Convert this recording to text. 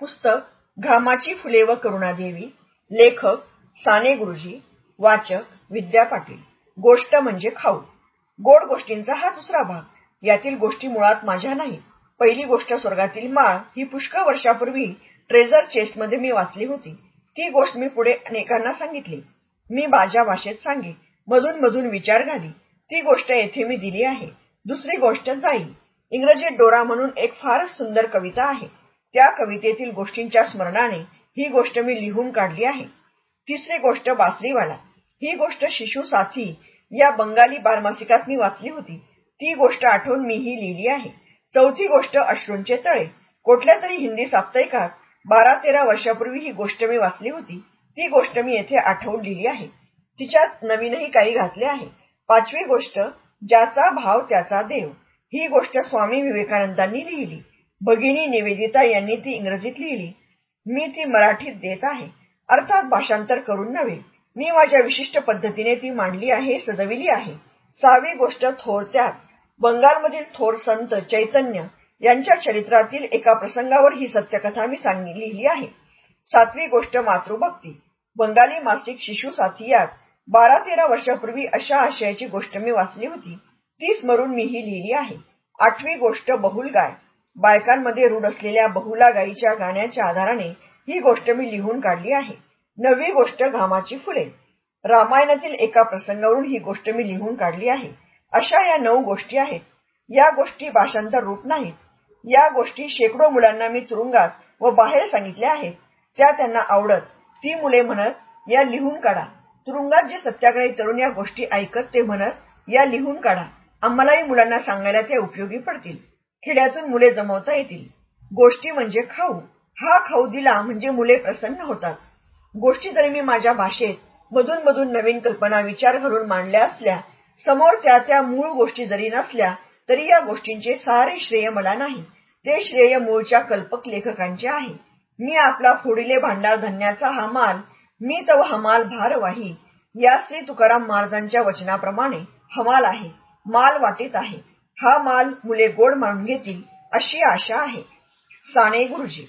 पुस्तक घामाची फुले व करुणादेवी लेखक साने गुरुजी वाचक विद्या पाटील. गोष्ट म्हणजे खाऊ. गोड गोष्टींचा हा दुसरा भाग. यातील गोष्टी मुळात माझ्या नाही. पहिली गोष्ट स्वर्गातील माळ ही पुष्कळ वर्षापूर्वी ट्रेझर चेस्टमध्ये मी वाचली होती. ती गोष्ट मी पुढे अनेकांना सांगितली. मी माझ्या भाषेत सांगे. मधून मधून विचार घाली. ती गोष्ट येथे मी दिली आहे. दुसरी गोष्ट जाईल इंग्रजीत डोरा म्हणून एक फारच सुंदर कविता आहे. त्या कवितेतील गोष्टींच्या स्मरणाने ही गोष्ट मी लिहून काढली आहे. तिसरी गोष्ट बासरीवाला. ही गोष्ट शिशु साथी या बंगाली बालमासिकात मी वाचली होती. ती गोष्ट आठवून मी ही लिहिली आहे. चौथी गोष्ट अश्रूंचे तळे. कुठल्या तरी हिंदी साप्ताहिकात बारा तेरा वर्षापूर्वी ही गोष्ट मी वाचली होती. ती गोष्ट मी येथे आठवून लिहिली आहे. तिच्यात नवीनही काही घातले आहे. पाचवी गोष्ट ज्याचा भाव त्याचा देव. ही गोष्ट स्वामी विवेकानंदांनी लिहिली. भगिनी निवेदिता यांनी ती इंग्रजीत लिहिली. मी ती मराठीत देत आहे. अर्थात भाषांतर करून नव्हे. मी माझ्या विशिष्ट पद्धतीने ती मांडली आहे सजविली आहे. सहावी गोष्ट थोर त्यात बंगालमधील थोर संत चैतन्य यांच्या चरित्रातील एका प्रसंगावर ही सत्यकथा मी सांगी लिहिली आहे. सातवी गोष्ट मातृभक्ती. बंगाली मासिक शिशु साथियात बारा तेरा वर्षापूर्वी अशा आशयाची गोष्ट मी वाचली होती. ती स्मरून मी ही लिहिली आहे. आठवी गोष्ट बहुल गाय बायकांमध्ये रूढ असलेल्या बहुला गाईच्या गाण्याच्या आधाराने ही गोष्ट मी लिहून काढली आहे. नववी गोष्ट घामाची फुले. रामायणातील एका प्रसंगावरून ही गोष्ट मी लिहून काढली आहे. अशा या नऊ गोष्टी आहेत. या गोष्टी भाषांतर रूप नाहीत. या गोष्टी शेकडो मुलांना मी तुरुंगात व बाहेर सांगितल्या आहेत. त्या त्यांना आवडत. ती मुले म्हणत या लिहून काढा. तुरुंगात जे सत्याग्रही तरुण या गोष्टी ऐकत ते म्हणत या लिहून काढा. आम्हालाही मुलांना सांगायला त्या उपयोगी पडतील. खेड्यातून मुले जमवता येतील. गोष्टी म्हणजे खाऊ. हा खाऊ दिला म्हणजे मुले प्रसन्न होतात. गोष्टी जरी मी माझ्या भाषेत मधून मधून नवीन कल्पना विचार घालून मांडल्या असल्या समोर त्या त्या मूळ गोष्टी जरी नसल्या तरी या गोष्टींचे सारे श्रेय मला नाही. ते श्रेय मूळच्या कल्पक लेखकांचे आहे. मी आपला फोडिले भांडार धन्याचा हा माल मी तव हमाल भारवाही या श्री तुकाराम महाराजांच्या वचनाप्रमाणे हमाल आहे. माल वाटीत आहे. हा माल मुले गोड मानून घेतील अशी आशा आहे. साने गुरुजी.